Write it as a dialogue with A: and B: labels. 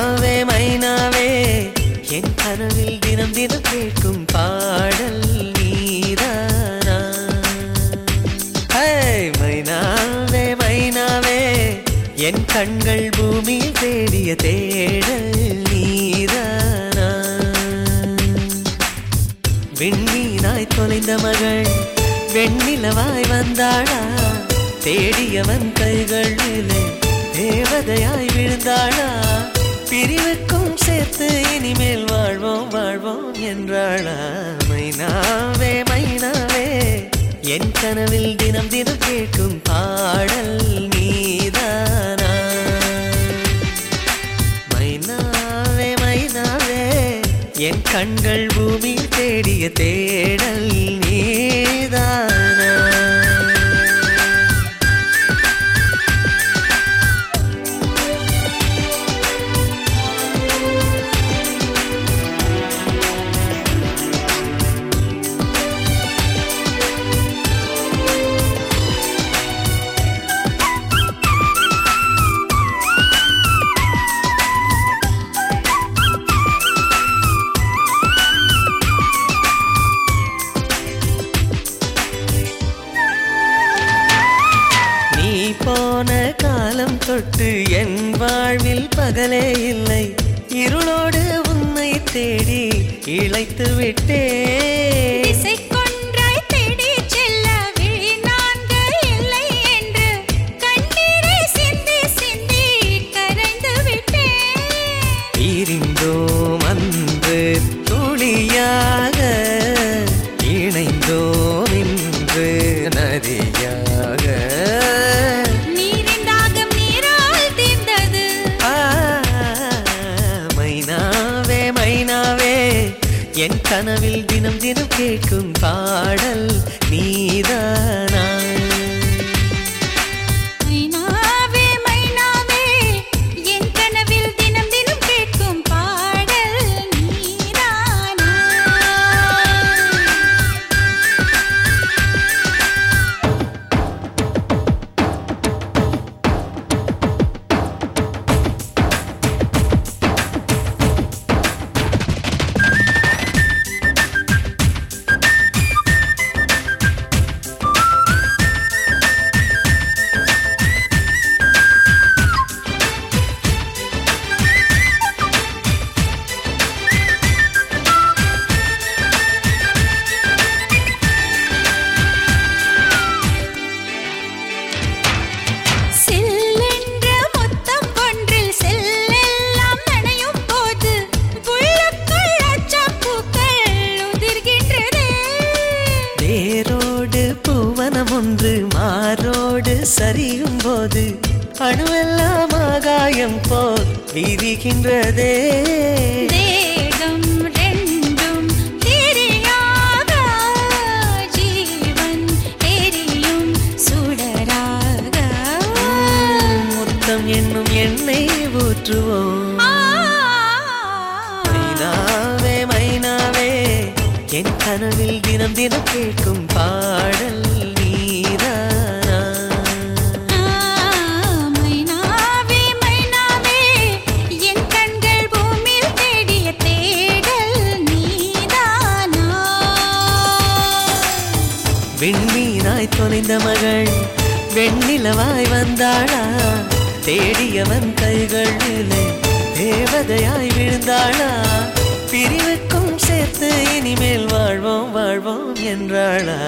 A: மைனாவே மைனாவே என் கனவில் தினம் தினம் கேட்கும் பாடல் நீதானா? மைனாவே மைனாவே என் கண்கள் பூமியில் தேடிய தேடல் நீதானா? விண்மீனாய் தொலைந்த மகள் வெண்ணிலவாய் வந்தாளா? தேடியவன் கைகளிலே தேவதையாய் விழுந்தாளா? சேர்த்து இனிமேல் வாழ்வோம் வாழ்வோம் என்றாளா மைனாவே மைனாவே என் கனவில் தினம் தினம் கேட்கும் பாடல் நீதானா? மைனாவே மைனாவே என் கண்கள் பூமியில் தேடிய தேடல் நீதான்? போன காலம் தொட்டு என் வாழ்வில் பகலே இல்லை. இருளோடு உன்னை தேடி இழைத்து விட்டேன் என் கனவில் தினம் தினம் கேட்கும் பாடல் நீ சரியும் போது அணுவெல்லாம் ஆகாயம் போல் விரிகின்றதே என்னும் எண்ணெய் ஊற்றுவோம். மைனாவே மைனாவே என் கனவில் தினம் தினம் கேட்கும் பாடல். விண்மீனாய் தொலைந்த மகள் வெண்ணிலவாய் வந்தாளா? தேடியவன் கைகளிலே தேவதையாய் விழுந்தாளா? பிரிவுக்கும் சேர்த்து இனிமேல் வாழ்வோம் வாழ்வோம் என்றாளா?